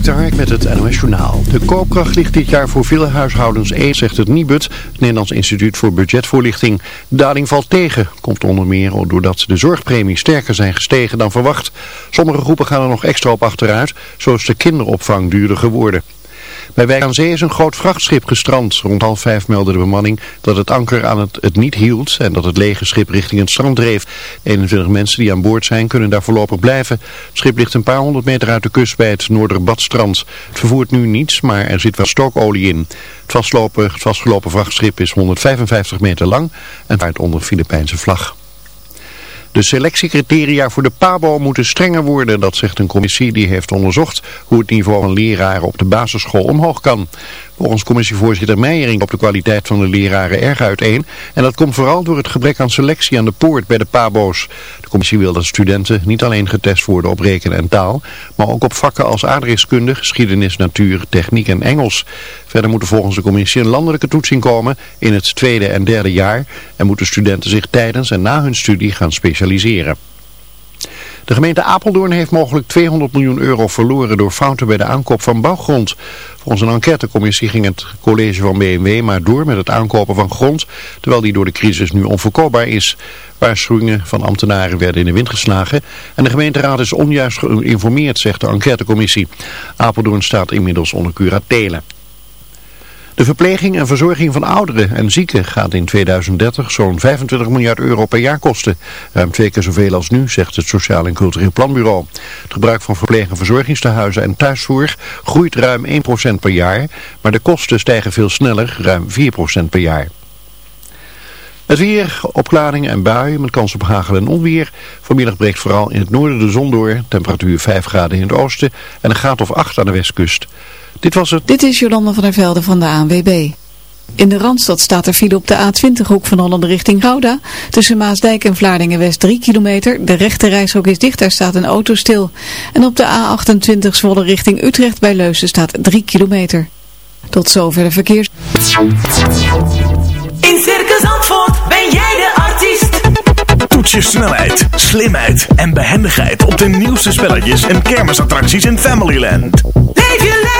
Dik Hark met het NOS Journaal. De koopkracht ligt dit jaar voor veel huishoudens 1, zegt het Nibud, het Nederlands Instituut voor Budgetvoorlichting. De daling valt tegen, komt onder meer doordat de zorgpremies sterker zijn gestegen dan verwacht. Sommige groepen gaan er nog extra op achteruit, zoals de kinderopvang duurder geworden. Bij Wijk aan is een groot vrachtschip gestrand. Rond half vijf meldde de bemanning dat het anker aan het, het niet hield en dat het lege schip richting het strand dreef. 21 mensen die aan boord zijn kunnen daar voorlopig blijven. Het schip ligt een paar honderd meter uit de kust bij het Noorderbadstrand. Het vervoert nu niets, maar er zit wel stookolie in. Het het vastgelopen vrachtschip is 155 meter lang en vaart onder Filipijnse vlag. De selectiecriteria voor de PABO moeten strenger worden, dat zegt een commissie die heeft onderzocht hoe het niveau van leraren op de basisschool omhoog kan. Volgens commissievoorzitter Meijering op de kwaliteit van de leraren erg uiteen. En dat komt vooral door het gebrek aan selectie aan de poort bij de pabo's. De commissie wil dat studenten niet alleen getest worden op rekenen en taal, maar ook op vakken als aardrijkskunde, geschiedenis, natuur, techniek en Engels. Verder moet er volgens de commissie een landelijke toetsing komen in het tweede en derde jaar en moeten studenten zich tijdens en na hun studie gaan specialiseren. De gemeente Apeldoorn heeft mogelijk 200 miljoen euro verloren door fouten bij de aankoop van bouwgrond. Volgens een enquêtecommissie ging het college van BMW maar door met het aankopen van grond, terwijl die door de crisis nu onverkoopbaar is. Waarschuwingen van ambtenaren werden in de wind geslagen en de gemeenteraad is onjuist geïnformeerd, zegt de enquêtecommissie. Apeldoorn staat inmiddels onder curatelen. De verpleging en verzorging van ouderen en zieken gaat in 2030 zo'n 25 miljard euro per jaar kosten. Ruim twee keer zoveel als nu, zegt het Sociaal en Cultureel Planbureau. Het gebruik van verpleeg- en verzorgingstehuizen en thuiszorg groeit ruim 1% per jaar, maar de kosten stijgen veel sneller, ruim 4% per jaar. Het weer, opklaringen en buien met kans op hagel en onweer. Vanmiddag breekt vooral in het noorden de zon door. Temperatuur 5 graden in het oosten en een graad of 8 aan de westkust. Dit was het. Dit is Jolanda van der Velde van de ANWB. In de Randstad staat er file op de A20 hoek van Holland richting Gouda. Tussen Maasdijk en Vlaardingen-West 3 kilometer. De rechte reishok is dicht, daar staat een auto stil. En op de A28 Zwolle richting Utrecht bij Leusden staat 3 kilometer. Tot zover de verkeers. In Circus Zandvoort ben jij de artiest. Toets je snelheid, slimheid en behendigheid op de nieuwste spelletjes en kermisattracties in Familyland. Leef je lekker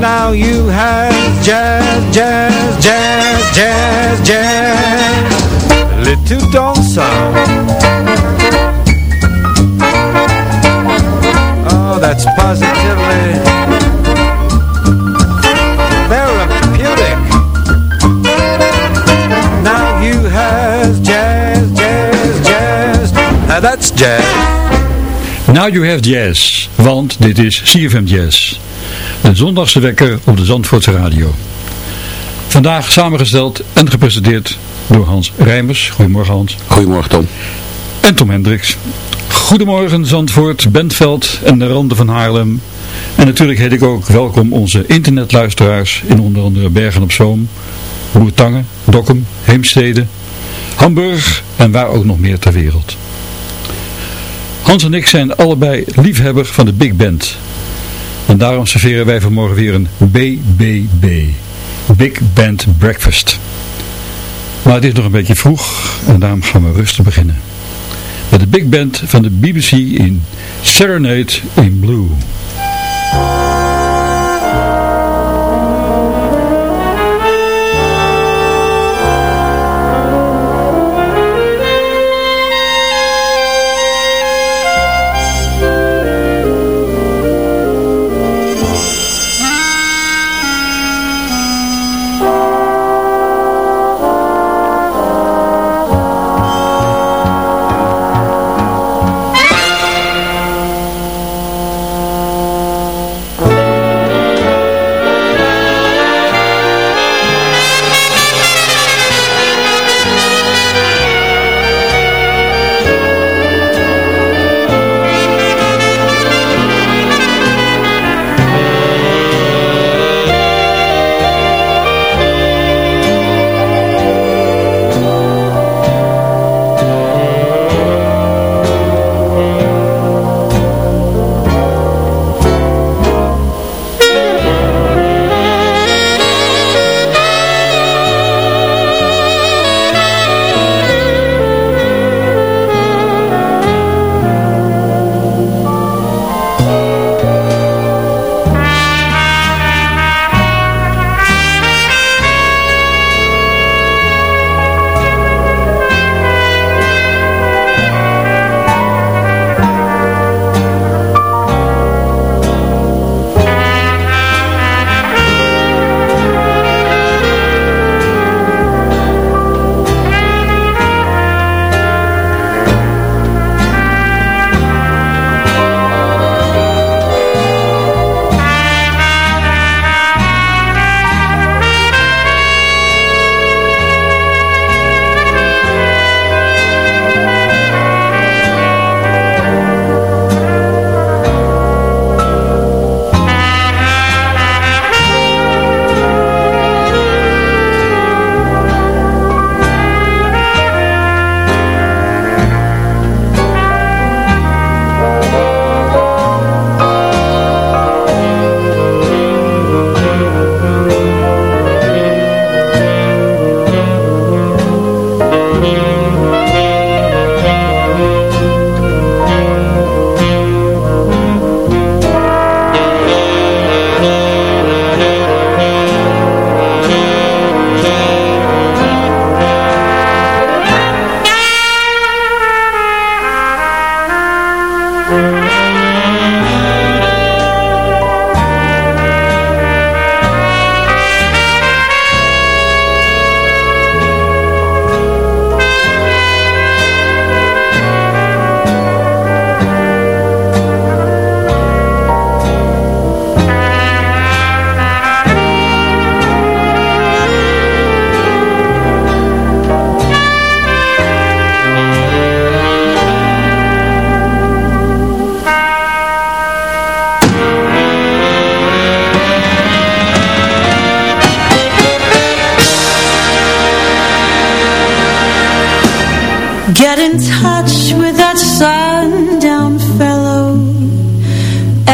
now you have jazz, jazz, jazz, jazz, jazz Little don't sound Oh, that's positively that's jazz. Now you have jazz, want dit is CFM Jazz. De zondagse wekker op de Zandvoortse Radio. Vandaag samengesteld en gepresenteerd door Hans Rijmers. Goedemorgen Hans. Goedemorgen Tom. En Tom Hendricks. Goedemorgen Zandvoort, Bentveld en de randen van Haarlem. En natuurlijk heet ik ook welkom onze internetluisteraars in onder andere Bergen op Zoom, Boertangen, Dokkum, Heemstede, Hamburg en waar ook nog meer ter wereld. Hans en ik zijn allebei liefhebber van de Big Band. En daarom serveren wij vanmorgen weer een BBB. Big Band Breakfast. Maar het is nog een beetje vroeg en daarom gaan we rustig beginnen. Met de Big Band van de BBC in Serenade in Blue.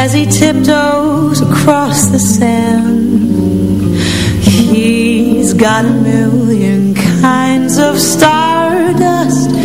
As he tiptoes across the sand. He's got a million kinds of stardust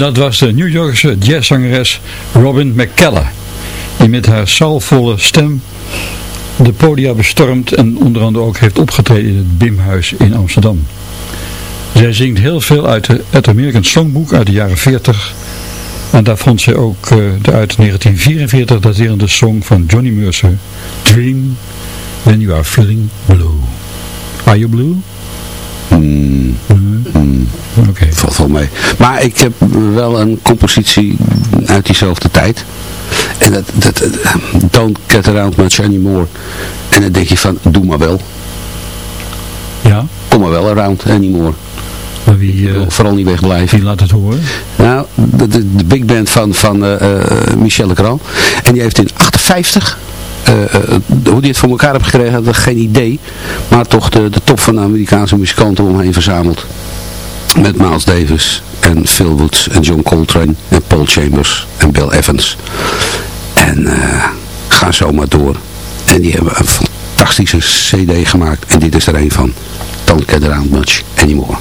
dat was de New Yorkse jazzzangeres Robin McKellar, die met haar soulvolle stem de podia bestormt en onder andere ook heeft opgetreden in het Bimhuis in Amsterdam. Zij zingt heel veel uit het American Songbook uit de jaren 40 en daar vond zij ook uh, de uit 1944 daterende song van Johnny Mercer, Dream When You Are Feeling Blue. Are You Blue? Mm. Oké. Valt wel mee. Maar ik heb wel een compositie uit diezelfde tijd. En dat, dat, don't get around much anymore. En dan denk je van, doe maar wel. Ja. Kom maar wel around anymore. Maar wie, uh, Vooral niet wegblijven. Wie laat het horen? Nou, de, de, de big band van, van uh, Michel Legrand. En die heeft in 58 uh, uh, hoe die het voor elkaar heeft gekregen, had ik geen idee. Maar toch de, de top van de Amerikaanse muzikanten omheen verzameld. Met Miles Davis en Phil Woods en John Coltrane en Paul Chambers en Bill Evans. En uh, ga zo maar door. En die hebben een fantastische cd gemaakt. En dit is er een van. Don't get around much anymore.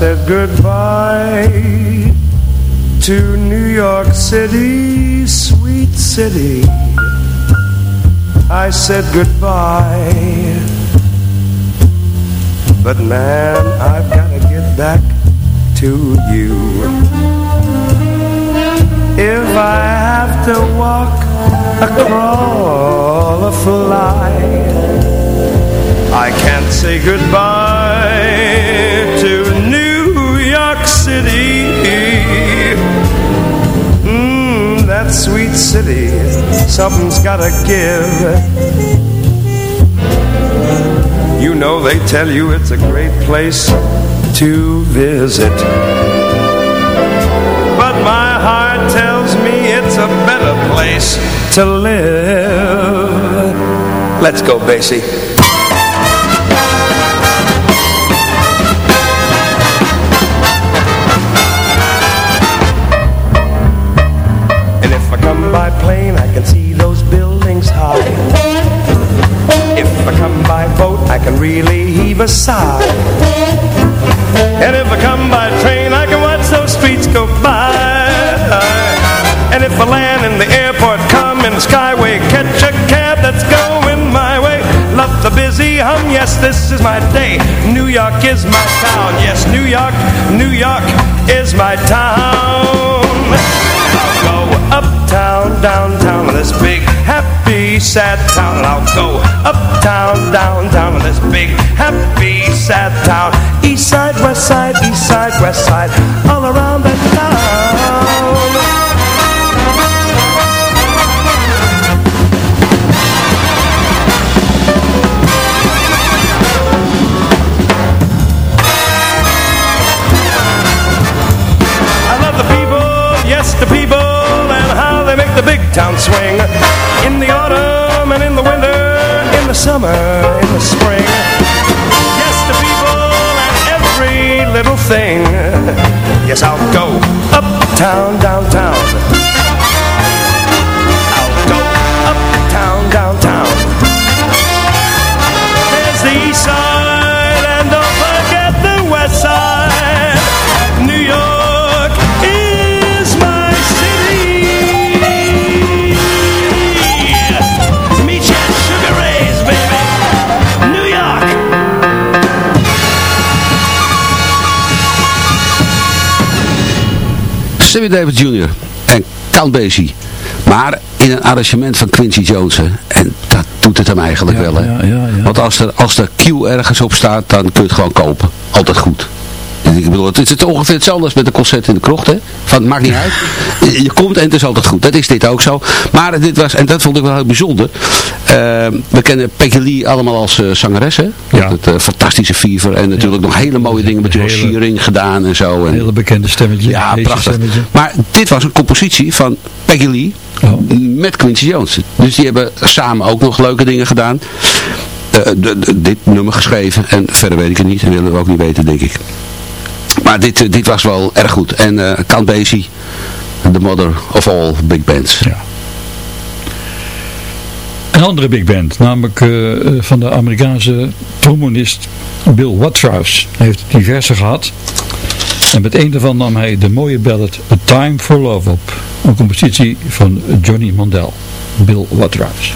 Said goodbye to New York City, sweet city. I said goodbye, but man, I've gotta get back to you. If I have to walk, a crawl, a fly, I can't say goodbye to city, something's gotta give. You know they tell you it's a great place to visit. But my heart tells me it's a better place to live. Let's go, Basie. Is my town, yes, New York, New York is my town. I'll go uptown, downtown, this big, happy, sad town. I'll go uptown, downtown, this big, happy, sad town. East side, west side, east side, west side, all around town swing. In the autumn and in the winter, in the summer, in the spring. Yes, the people and every little thing. Yes, I'll go uptown, downtown. Sammy Davis Jr. en Count Basie. Maar in een arrangement van Quincy Jones. hè. En dat doet het hem eigenlijk wel. Hè? ja, ja, ja. Want als er, als er Q ergens op staat, dan kun je het gewoon kopen. Altijd goed. Ik bedoel, het is het ongeveer hetzelfde als met een concert in de krocht. Hè? Van, het maakt niet uit. Je, komt en het is altijd goed. Dat is dit ook zo. Maar dit was, en dat vond ik wel heel bijzonder. Eh, we kennen Peggy Lee allemaal als eh, zangeres. Hè? Ja. Het eh, fantastische Fever. En natuurlijk nog hele mooie dingen met Hele- Shearing gedaan en zo. Een En, hele bekende stemmetje. ja, prachtig. stemmetje. Maar dit was een compositie van Peggy Lee Oh. met Quincy Jones. Dus die hebben samen ook nog leuke dingen gedaan. Eh, de- de- dit nummer geschreven. En verder weet ik het niet. En willen we ook niet weten, denk ik. Maar dit, eh, dit was wel erg goed. En eh Count Basie, the mother of all big bands. Ja. Een andere big band, namelijk eh, van de Amerikaanse trombonist Bill Watrous. Hij heeft diverse gehad. En met een daarvan nam hij de mooie ballad A Time for Love op. Een compositie van Johnny Mandel. Bill Watrous.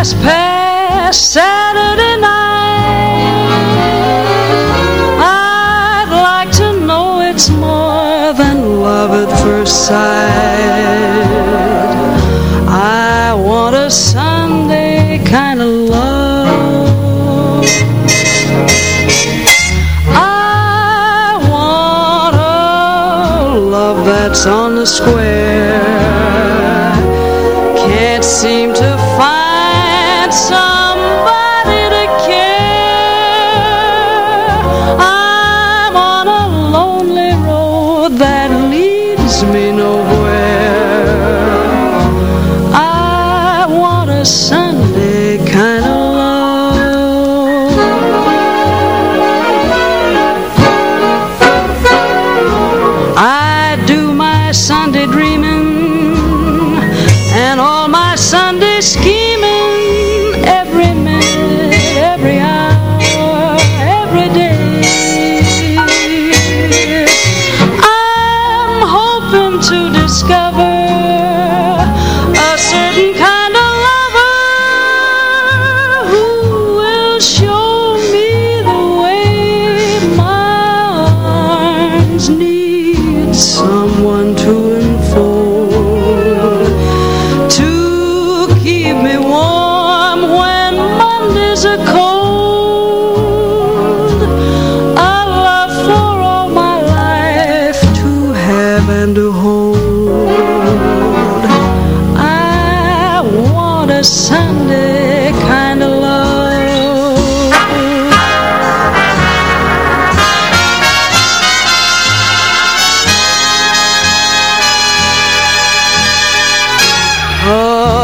Last past Saturday night. I'd like to know it's more than love at first sight. I want a Sunday kind of love. I want a love that's on the square.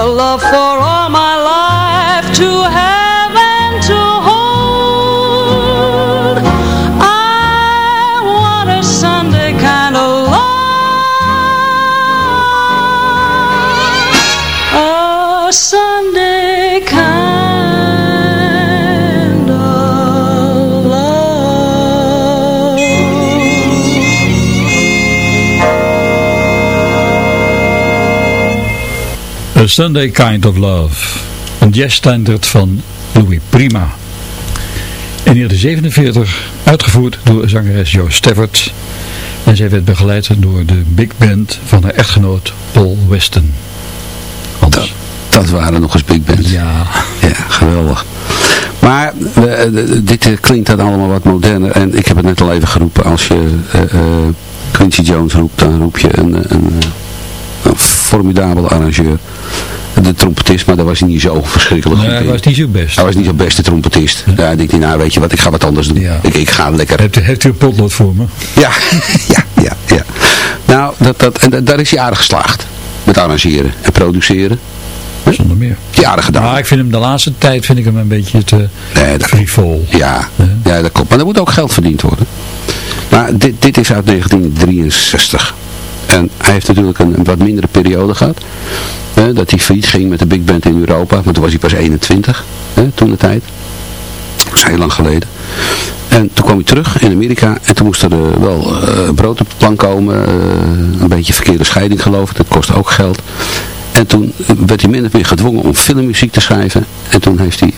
Love for all my A Sunday Kind of Love. Een jazzstandard van Louis Prima. In 1947 uitgevoerd door zangeres Jo Stafford. En zij werd begeleid door de big band van haar echtgenoot Paul Weston. Dat, dat waren nog eens big bands. Ja. Ja, geweldig. Maar eh, eh, dit eh, klinkt dan allemaal wat moderner. En ik heb het net al even geroepen. Als je Quincy Jones roept, dan roep je een, een, formidabele arrangeur. De trompetist, maar daar was hij niet zo verschrikkelijk Nee, goed hij was niet zo best. Hij was niet zo'n beste trompetist. Ja, ik denk hij, nou weet je wat, ik ga wat anders doen. Ja. Ik, ik ga lekker. Heeft, u- heeft u een potlood voor me? Ja, ja, ja, ja. Nou, dat, dat, en da- daar is hij aardig geslaagd. Met arrangeren en produceren. Zonder meer. Ja, aardig gedaan. Maar ik vind hem de laatste tijd vind ik hem een beetje te Nee, dat frivol. Ja, ja, dat klopt. Maar er moet ook geld verdiend worden. Maar dit, dit is uit 1963. En hij heeft natuurlijk een, wat mindere periode gehad. Hè, dat hij failliet ging met de big band in Europa. Maar toen was hij pas 21. Hè, toen de tijd. Dat is heel lang geleden. En toen kwam hij terug in Amerika. En toen moest er eh, wel eh, brood op de plank komen. eh, een beetje verkeerde scheiding geloof ik. Dat kostte ook geld. En toen werd hij min of meer gedwongen om filmmuziek te schrijven. En toen heeft hij...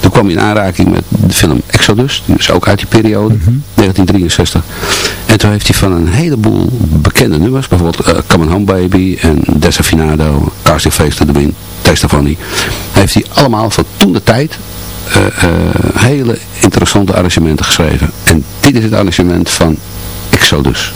toen kwam hij in aanraking met de film Exodus. Die is ook uit die periode. 1963. En toen heeft hij van een heleboel bekende nummers. Bijvoorbeeld eh, Come on Home Baby en Desafinado. Casting Face to the Wind. Honey. Heeft hij allemaal van toen de tijd eh, eh, hele interessante arrangementen geschreven. En dit is het arrangement van Exodus.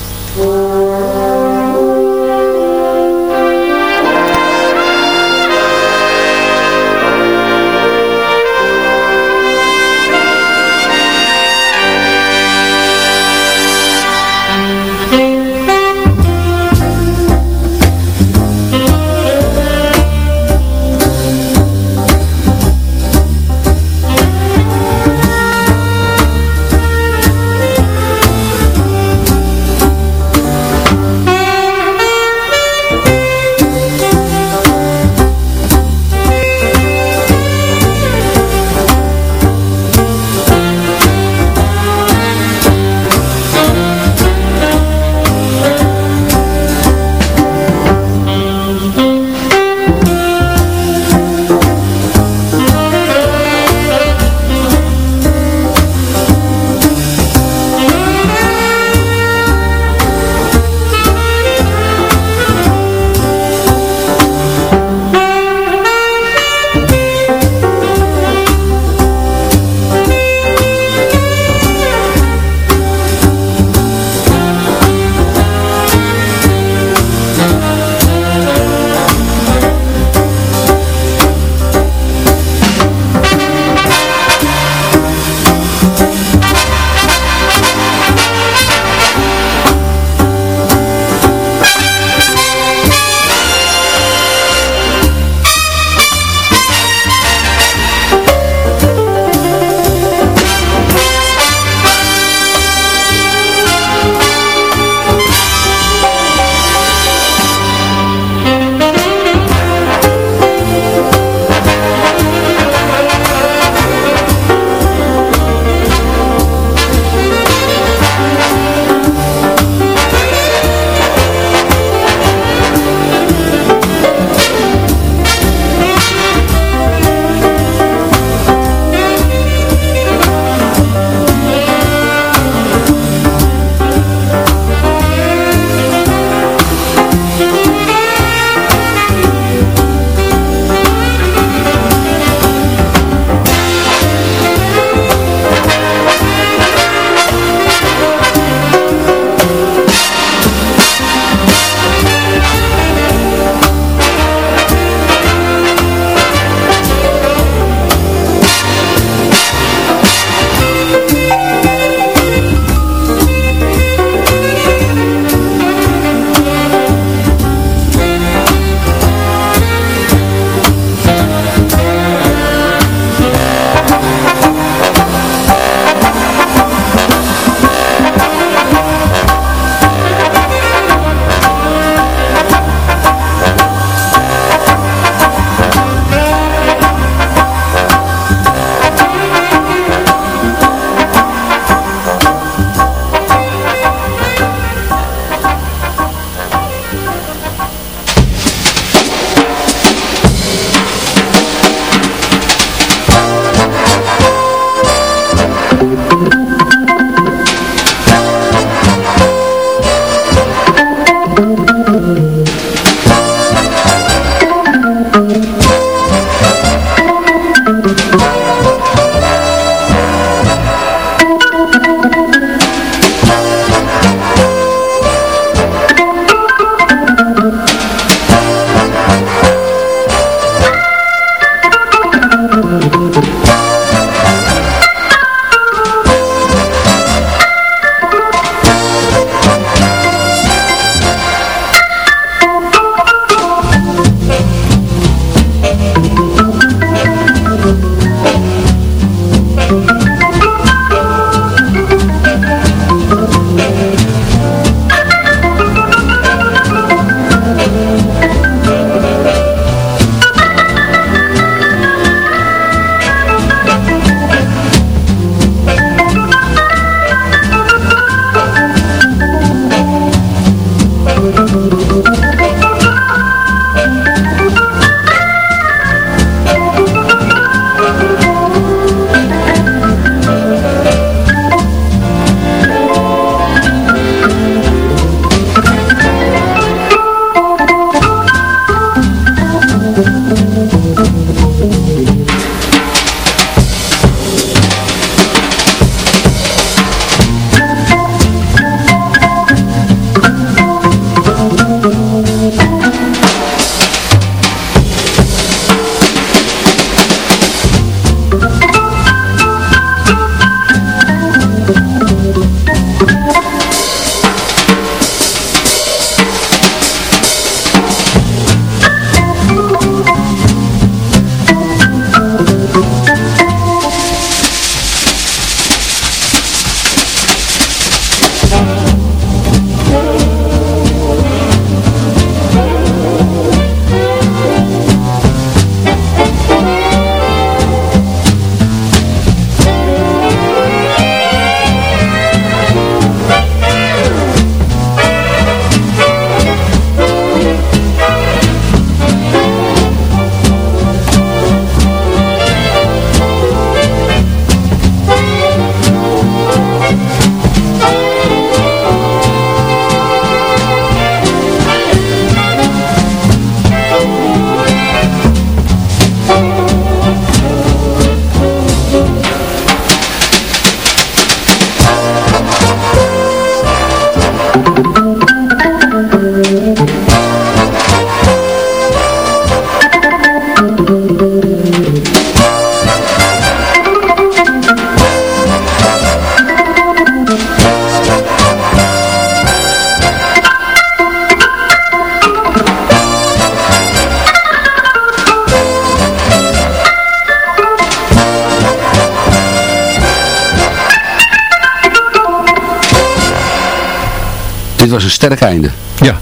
Een sterk einde. Ja.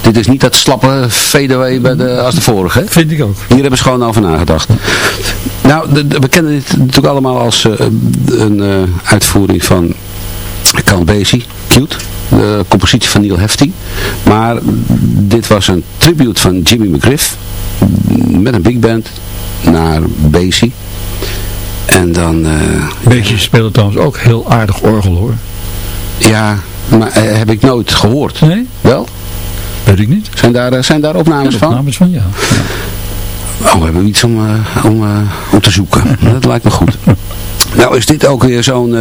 Dit is niet dat slappe fadeaway bij de, als de vorige. Hè? Vind ik ook. Hier hebben ze gewoon over nagedacht. Nou, de, de- we kennen dit natuurlijk allemaal als eh, een eh, uitvoering van Count Basie, Cute. De compositie van Neil Hefti. Maar dit was een tribute van Jimmy McGriff. Met een big band naar Basie. En dan... eh, Beetje spelen trouwens ook heel aardig orgel hoor. ja, maar eh, heb ik nooit gehoord. Nee? Wel? Weet ik niet. Zijn daar, eh, zijn daar opnames van? Opnames van, ja. Oh, we hebben iets om, eh, om, om te zoeken. Dat lijkt me goed. Nou is dit ook weer zo'n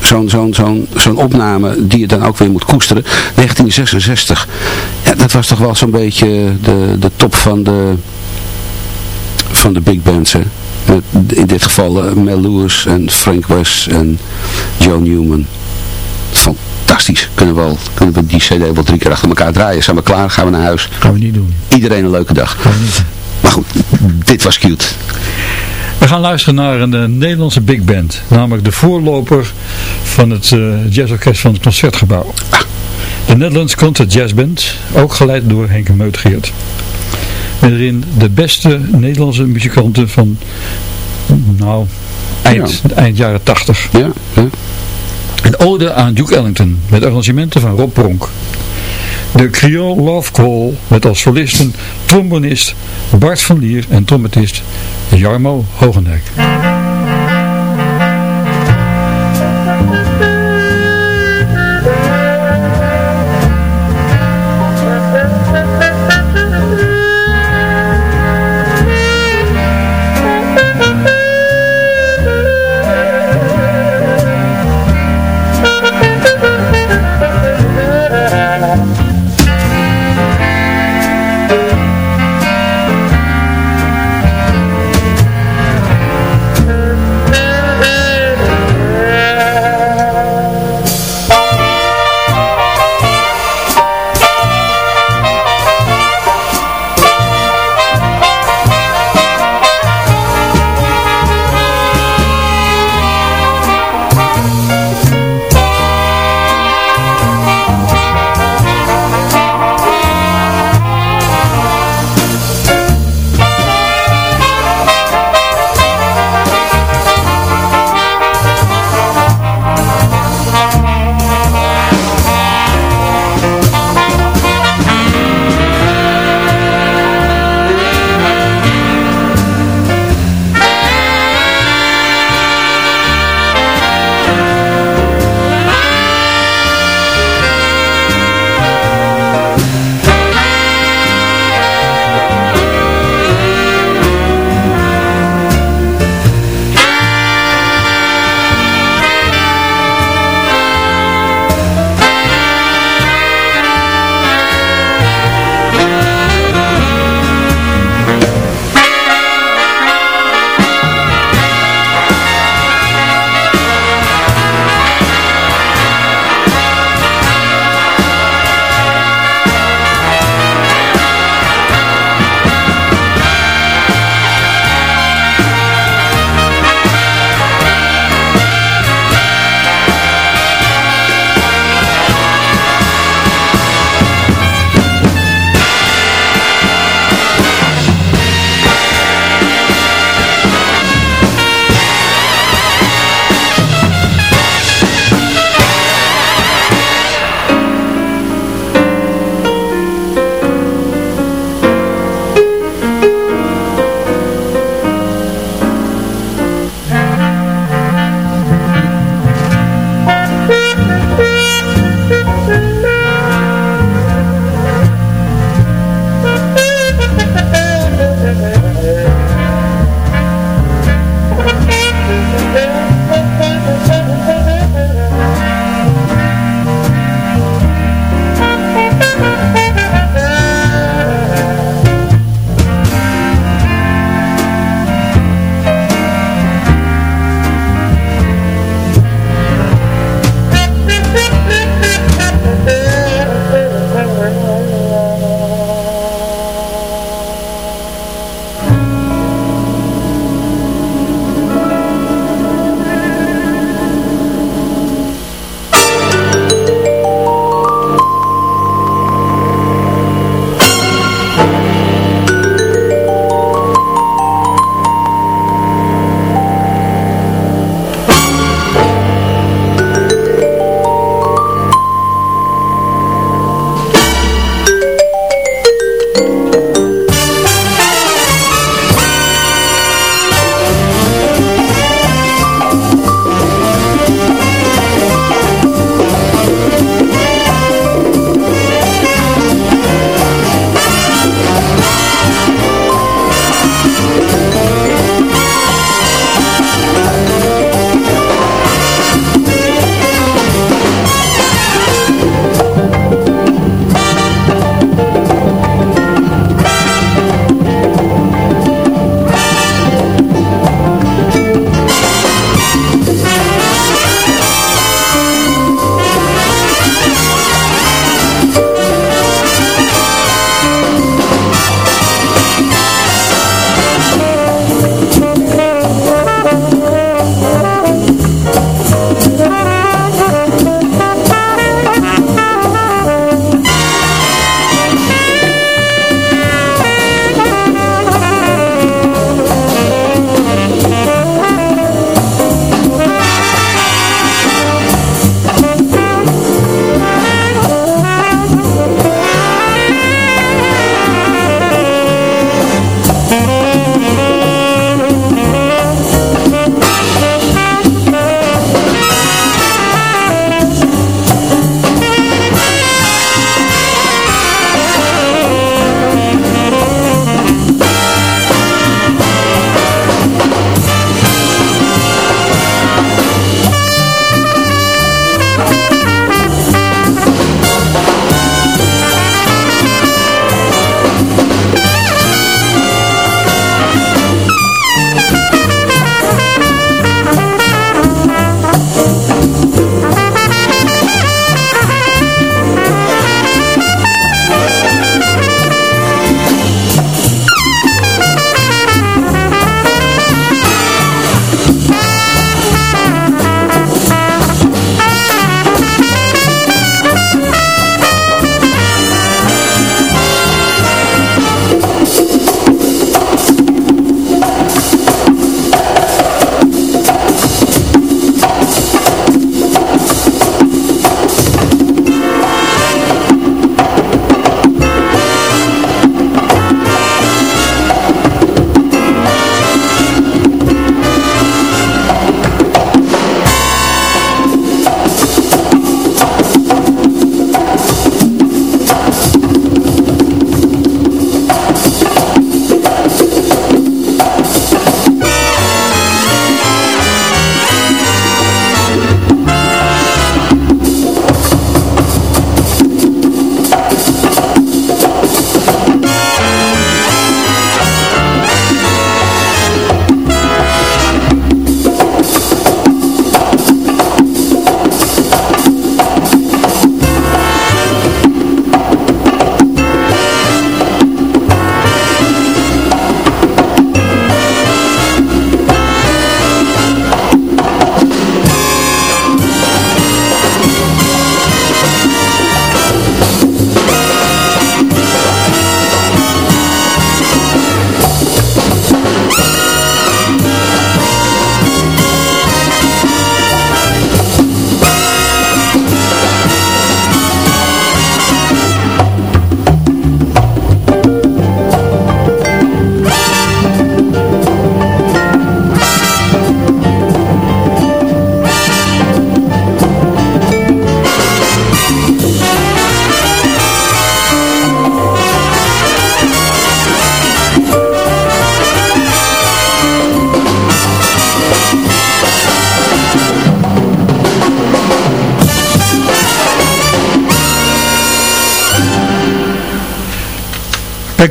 zo'n zo'n zo'n zo'n opname die je dan ook weer moet koesteren. 1966. Ja, dat was toch wel zo'n beetje de, de top van de, van de big bands. Hè? Met, in dit geval Mel Lewis en Frank West en Joe Newman. Fantastisch. Kunnen we, wel, kunnen we die cd wel drie keer achter elkaar draaien. Zijn we klaar? Gaan we naar huis? Gaan we niet doen. Iedereen een leuke dag. Gaan we niet doen. Maar goed, dit was cute. We gaan luisteren naar een eh, Nederlandse big band. Namelijk de voorloper van het eh, jazzorkest van het Concertgebouw. De Netherlands Concert Jazz Band. Ook geleid door Henk Meutgeert. Met erin de beste Nederlandse muzikanten van nou, eind, eind jaren 80. Ja, ja. Een ode aan Duke Ellington met arrangementen van Rob Pronk. De Creole Love Call met als solisten trombonist Bart van Lier en trompetist Jarmo Hogendijk.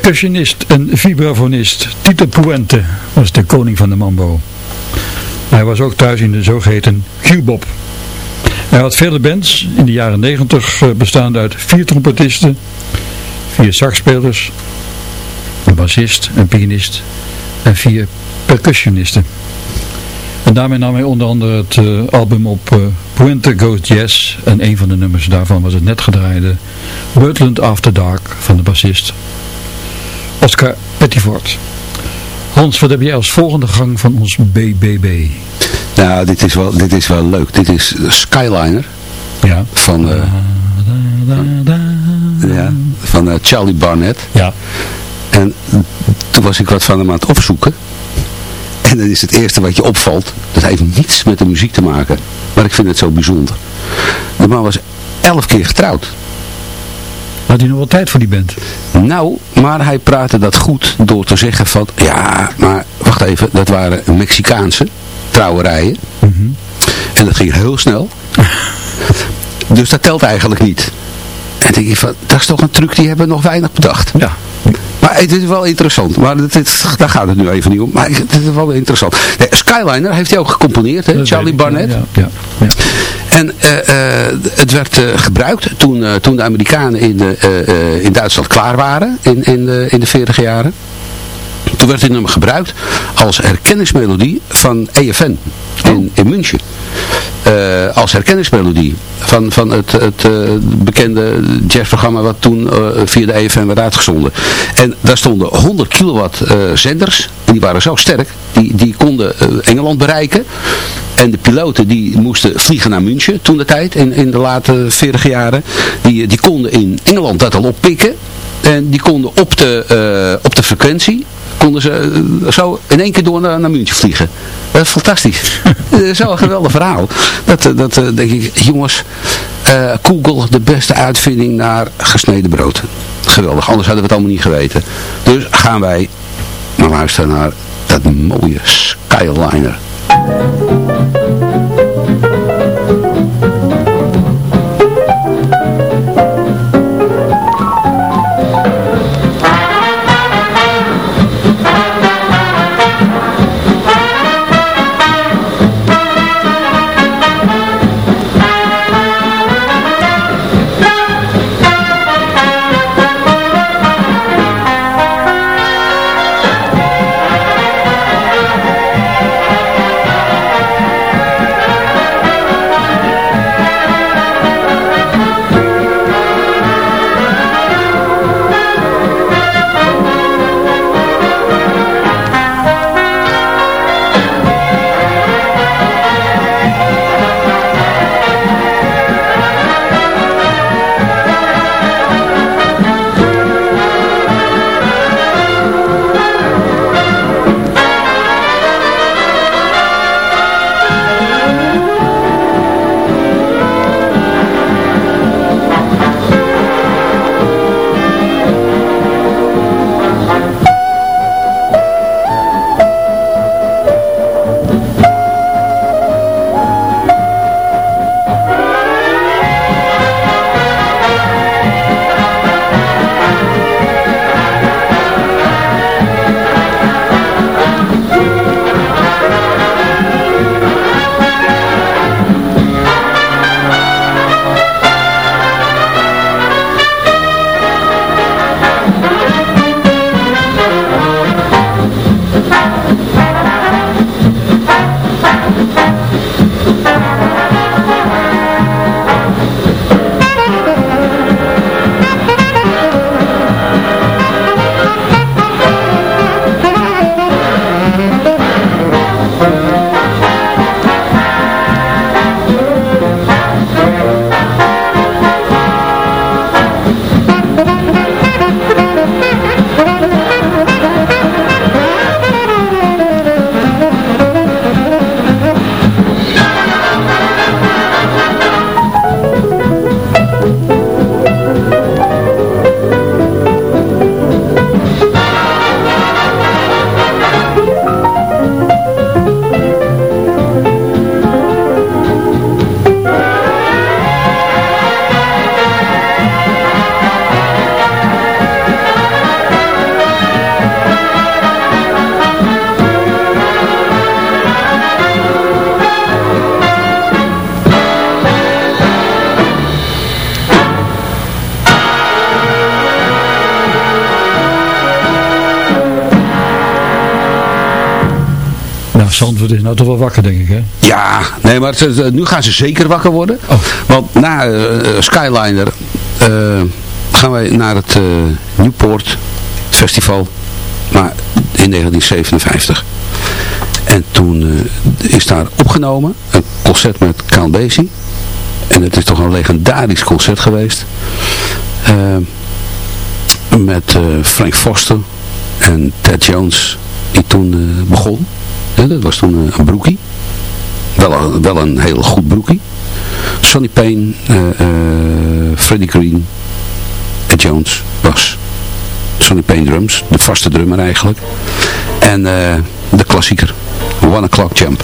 Percussionist en vibrafonist Tito Puente was de koning van de mambo. Hij was ook thuis in de zogeheten Q-bop. Hij had vele bands in de jaren 90 eh, bestaande uit vier trompetisten, vier saxspelers, een bassist, een pianist en vier percussionisten. En daarmee nam hij onder andere het eh, album op uh, Puente Goes Jazz en een van de nummers daarvan was het net gedraaide Birdland After Dark van de bassist Oscar Pettiford. Hans, wat heb jij als volgende gang van ons BBB? Nou, dit is wel, dit is wel leuk. Dit is Skyliner. Ja. Van, uh, ja, van uh, Charlie Barnett. Ja. En toen was ik wat van hem aan het opzoeken. En dan is het eerste wat je opvalt, dat heeft niets met de muziek te maken. Maar ik vind het zo bijzonder. De man was elf keer getrouwd. Had hij nog wel tijd voor die band? Nou, maar hij praatte dat goed door te zeggen van, ja, maar wacht even, dat waren Mexicaanse trouwerijen. En dat ging heel snel. dus dat telt eigenlijk niet. En denk ik van, dat is toch een truc die hebben nog weinig bedacht. Ja. Maar het is wel interessant. Maar dit, dit, daar gaat het nu even niet om. Maar het is wel interessant. Nee, Skyliner heeft hij ook gecomponeerd, hè? Charlie Barnett. Ja, ja, ja. En uh, uh, het werd uh, gebruikt toen, toen de Amerikanen in, in Duitsland klaar waren in, in, de, in de 40 jaren. Toen werd dit nummer gebruikt als herkenningsmelodie van EFN in, in München. Uh, als herkenningsmelodie van, van het, het uh, bekende jazzprogramma wat toen uh, via de EFN werd uitgezonden. En daar stonden 100 kilowatt zenders en die waren zo sterk, die, die konden Engeland bereiken. En de piloten die moesten vliegen naar München toen de tijd, in, in de late 40 jaren. Die, die konden in Engeland dat al oppikken. En die konden op de, op de frequentie konden ze zo in één keer door naar, naar München vliegen. Dat is fantastisch. dat is wel een geweldig verhaal. Dat, dat denk ik, jongens, uh, Google de beste uitvinding naar gesneden brood. Geweldig, anders hadden we het allemaal niet geweten. Dus gaan wij maar luisteren naar dat mooie Skyliner. Zandvoort is nou toch wel wakker, denk ik, hè? Ja, nee, maar nu gaan ze zeker wakker worden. Oh. Want na eh, eh, Skyliner eh, gaan wij naar het Newport Festival. Maar in 1957. En toen is daar opgenomen een concert met Count Basie. En het is toch een legendarisch concert geweest. Met Frank Foster en Ted Jones die toen begon. Dat was toen eh, een broekie. Wel een, wel een heel goed broekie. Sonny Payne, eh eh, Freddie Green, Ed Jones, bas. Sonny Payne drums, de vaste drummer eigenlijk. En de klassieker, One O'Clock Jump.